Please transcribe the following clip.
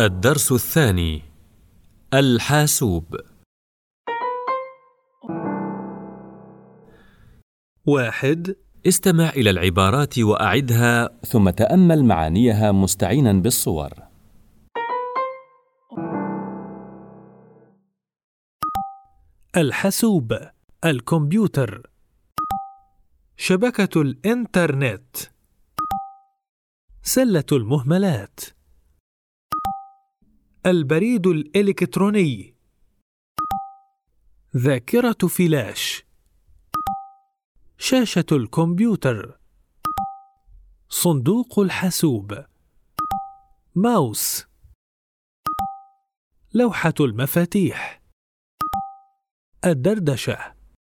الدرس الثاني الحاسوب. واحد. استمع إلى العبارات وأعدها ثم تأمل معانيها مستعينا بالصور. الحاسوب الكمبيوتر. شبكة الإنترنت. سلة المهملات. البريد الإلكتروني. ذاكرة فلاش. شاشة الكمبيوتر. صندوق الحاسوب. ماوس. لوحة المفاتيح. الدردشة.